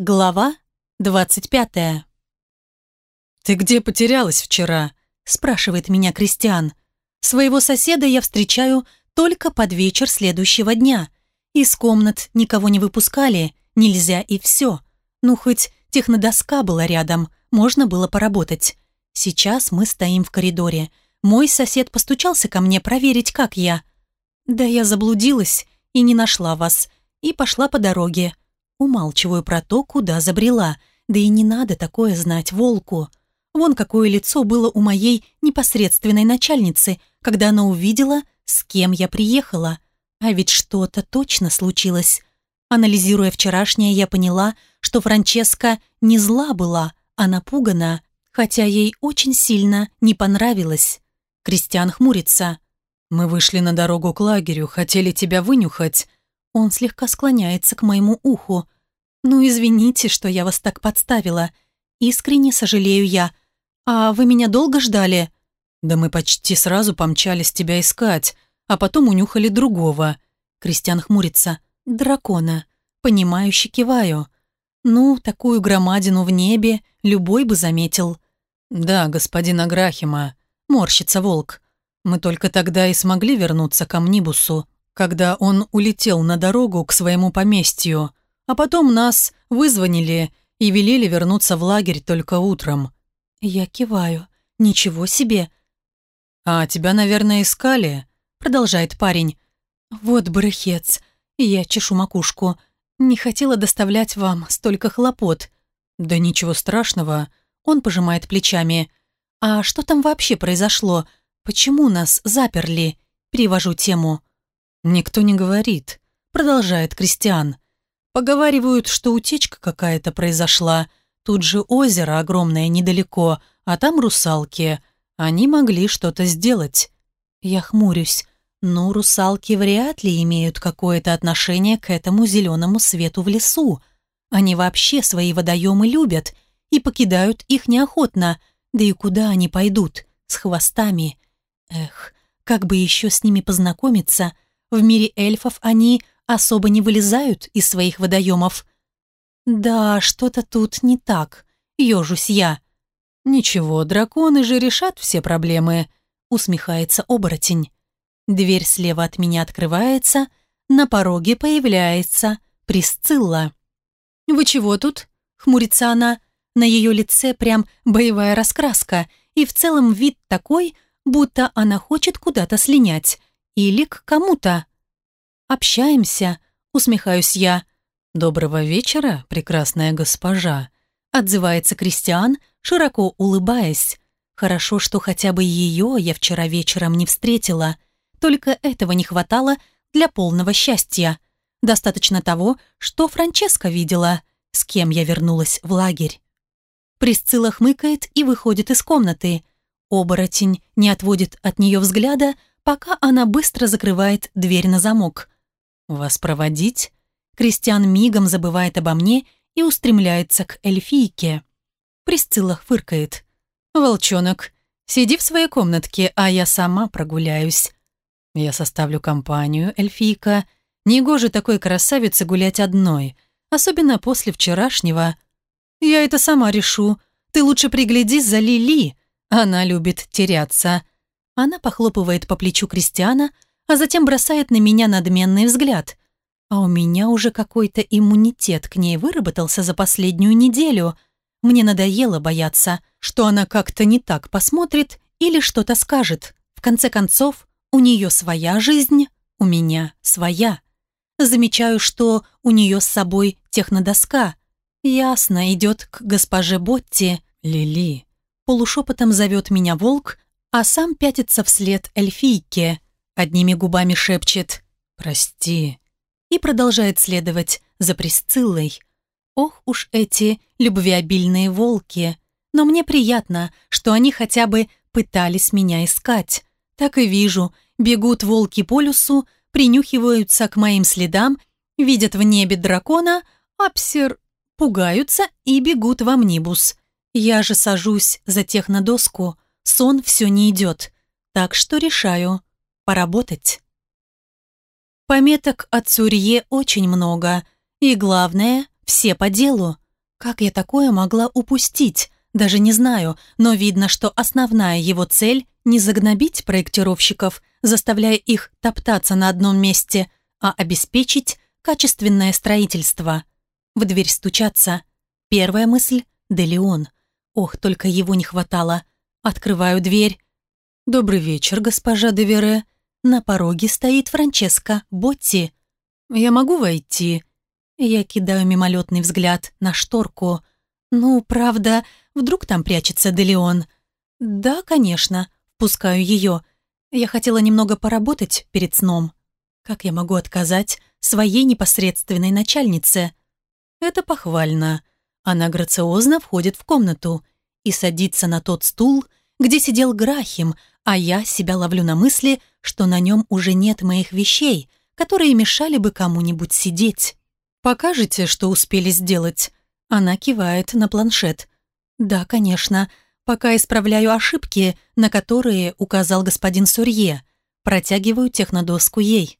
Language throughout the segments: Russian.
Глава 25 «Ты где потерялась вчера?» – спрашивает меня Кристиан. Своего соседа я встречаю только под вечер следующего дня. Из комнат никого не выпускали, нельзя и все. Ну, хоть технодоска была рядом, можно было поработать. Сейчас мы стоим в коридоре. Мой сосед постучался ко мне проверить, как я. «Да я заблудилась и не нашла вас, и пошла по дороге», Умалчиваю про то, куда забрела, да и не надо такое знать волку. Вон какое лицо было у моей непосредственной начальницы, когда она увидела, с кем я приехала. А ведь что-то точно случилось. Анализируя вчерашнее, я поняла, что Франческа не зла была, а напугана, хотя ей очень сильно не понравилось. Кристиан хмурится. «Мы вышли на дорогу к лагерю, хотели тебя вынюхать, он слегка склоняется к моему уху. «Ну, извините, что я вас так подставила. Искренне сожалею я. А вы меня долго ждали?» «Да мы почти сразу помчались тебя искать, а потом унюхали другого». Кристиан хмурится. «Дракона». Понимающе киваю. «Ну, такую громадину в небе любой бы заметил». «Да, господин Аграхима», — морщится волк. «Мы только тогда и смогли вернуться к Амнибусу когда он улетел на дорогу к своему поместью, а потом нас вызвонили и велели вернуться в лагерь только утром. Я киваю. Ничего себе. А тебя, наверное, искали, продолжает парень. Вот брыхец. Я чешу макушку. Не хотела доставлять вам столько хлопот. Да ничего страшного. Он пожимает плечами. А что там вообще произошло? Почему нас заперли? Перевожу тему. «Никто не говорит», — продолжает крестьян. «Поговаривают, что утечка какая-то произошла. Тут же озеро огромное недалеко, а там русалки. Они могли что-то сделать». Я хмурюсь. Но русалки вряд ли имеют какое-то отношение к этому зеленому свету в лесу. Они вообще свои водоемы любят и покидают их неохотно. Да и куда они пойдут? С хвостами. Эх, как бы еще с ними познакомиться?» В мире эльфов они особо не вылезают из своих водоемов. Да, что-то тут не так, ежусь я. Ничего, драконы же решат все проблемы, усмехается оборотень. Дверь слева от меня открывается, на пороге появляется Присцилла. «Вы чего тут?» — хмурится она. На ее лице прям боевая раскраска, и в целом вид такой, будто она хочет куда-то слинять или к кому-то. «Общаемся», — усмехаюсь я. «Доброго вечера, прекрасная госпожа», — отзывается Кристиан, широко улыбаясь. «Хорошо, что хотя бы ее я вчера вечером не встретила. Только этого не хватало для полного счастья. Достаточно того, что Франческа видела, с кем я вернулась в лагерь». Присцилла хмыкает и выходит из комнаты. Оборотень не отводит от нее взгляда, пока она быстро закрывает дверь на замок. «Вас проводить?» Кристиан мигом забывает обо мне и устремляется к эльфийке. Присцилла фыркает. «Волчонок, сиди в своей комнатке, а я сама прогуляюсь». «Я составлю компанию, эльфийка. Негоже такой красавице гулять одной, особенно после вчерашнего». «Я это сама решу. Ты лучше приглядись за Лили. Она любит теряться. Она похлопывает по плечу Кристиана, а затем бросает на меня надменный взгляд. А у меня уже какой-то иммунитет к ней выработался за последнюю неделю. Мне надоело бояться, что она как-то не так посмотрит или что-то скажет. В конце концов, у нее своя жизнь, у меня своя. Замечаю, что у нее с собой технодоска. Ясно, идет к госпоже Ботти. Лили. Полушепотом зовет меня волк, а сам пятится вслед эльфийке, одними губами шепчет «Прости» и продолжает следовать за Присциллой. Ох уж эти любвеобильные волки! Но мне приятно, что они хотя бы пытались меня искать. Так и вижу, бегут волки по лесу, принюхиваются к моим следам, видят в небе дракона, апсер, пугаются и бегут в амнибус. Я же сажусь за технодоску, доску Сон все не идет, так что решаю поработать. Пометок от Сурье очень много, и главное, все по делу. Как я такое могла упустить? Даже не знаю, но видно, что основная его цель – не загнобить проектировщиков, заставляя их топтаться на одном месте, а обеспечить качественное строительство. В дверь стучаться. Первая мысль – Делеон. Ох, только его не хватало – Открываю дверь. «Добрый вечер, госпожа Девере. На пороге стоит Франческа Ботти. Я могу войти?» Я кидаю мимолетный взгляд на шторку. «Ну, правда, вдруг там прячется Делеон?» «Да, конечно. Пускаю ее. Я хотела немного поработать перед сном. Как я могу отказать своей непосредственной начальнице?» «Это похвально». Она грациозно входит в комнату и садится на тот стул, где сидел Грахим, а я себя ловлю на мысли, что на нем уже нет моих вещей, которые мешали бы кому-нибудь сидеть. «Покажете, что успели сделать?» Она кивает на планшет. «Да, конечно. Пока исправляю ошибки, на которые указал господин Сурье. Протягиваю технодоску ей».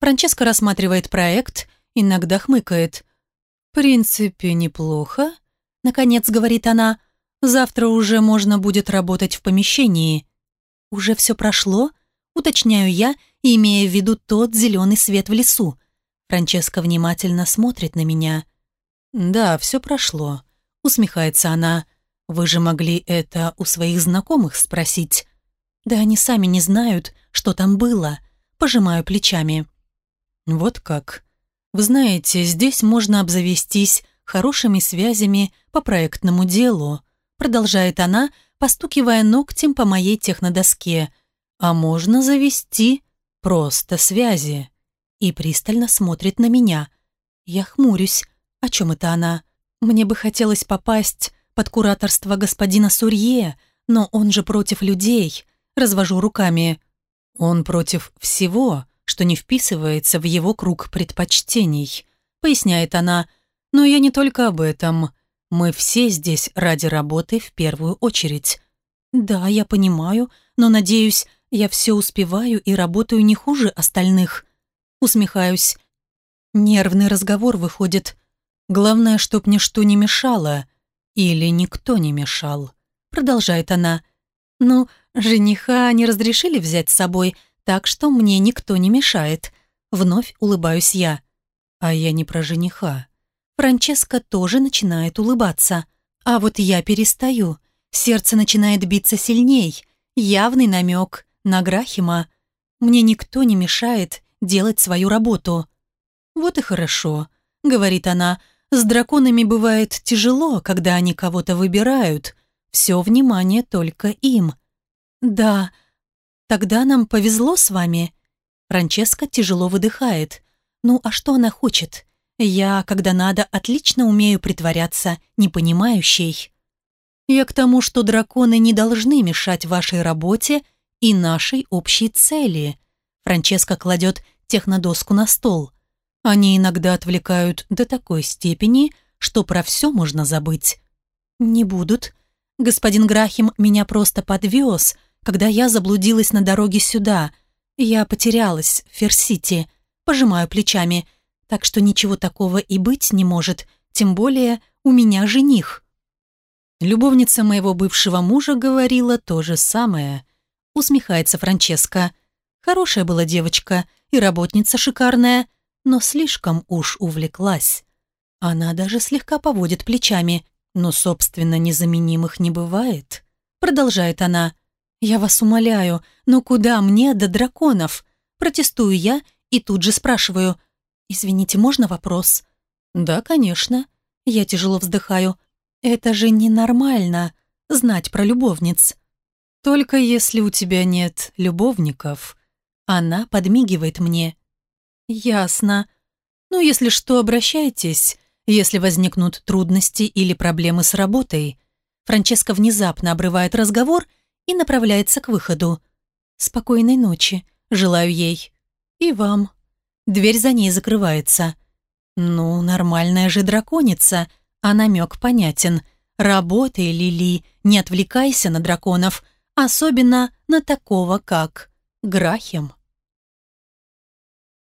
Франческо рассматривает проект, иногда хмыкает. «В принципе, неплохо», — наконец говорит она, — Завтра уже можно будет работать в помещении. Уже все прошло, уточняю я, имея в виду тот зеленый свет в лесу. Франческа внимательно смотрит на меня. «Да, все прошло», — усмехается она. «Вы же могли это у своих знакомых спросить». «Да они сами не знают, что там было», — пожимаю плечами. «Вот как. Вы знаете, здесь можно обзавестись хорошими связями по проектному делу», продолжает она, постукивая ногтем по моей технодоске. А можно завести просто связи. И пристально смотрит на меня. Я хмурюсь. О чем это она? Мне бы хотелось попасть под кураторство господина Сурье, но он же против людей. Развожу руками. Он против всего, что не вписывается в его круг предпочтений, поясняет она. Но я не только об этом. Мы все здесь ради работы в первую очередь. Да, я понимаю, но, надеюсь, я все успеваю и работаю не хуже остальных. Усмехаюсь. Нервный разговор выходит. Главное, чтоб ничто не мешало. Или никто не мешал. Продолжает она. Ну, жениха не разрешили взять с собой, так что мне никто не мешает. Вновь улыбаюсь я. А я не про жениха. Франческа тоже начинает улыбаться. А вот я перестаю. Сердце начинает биться сильней. Явный намек на Грахима. Мне никто не мешает делать свою работу. «Вот и хорошо», — говорит она. «С драконами бывает тяжело, когда они кого-то выбирают. Все внимание только им». «Да, тогда нам повезло с вами». Франческа тяжело выдыхает. «Ну а что она хочет? Я, когда надо, отлично умею притворяться не понимающей. Я к тому, что драконы не должны мешать вашей работе и нашей общей цели. Франческа кладет технодоску на стол. Они иногда отвлекают до такой степени, что про все можно забыть. Не будут. Господин Грахим меня просто подвез, когда я заблудилась на дороге сюда. Я потерялась в Ферсити. Пожимаю плечами так что ничего такого и быть не может, тем более у меня жених». Любовница моего бывшего мужа говорила то же самое. Усмехается Франческа. Хорошая была девочка и работница шикарная, но слишком уж увлеклась. Она даже слегка поводит плечами, но, собственно, незаменимых не бывает. Продолжает она. «Я вас умоляю, но куда мне до драконов?» Протестую я и тут же спрашиваю – «Извините, можно вопрос?» «Да, конечно». Я тяжело вздыхаю. «Это же ненормально, знать про любовниц». «Только если у тебя нет любовников». Она подмигивает мне. «Ясно. Ну, если что, обращайтесь, если возникнут трудности или проблемы с работой». Франческа внезапно обрывает разговор и направляется к выходу. «Спокойной ночи. Желаю ей. И вам». Дверь за ней закрывается. Ну, нормальная же драконица, а намек понятен. Работай, Лили, не отвлекайся на драконов, особенно на такого, как Грахем.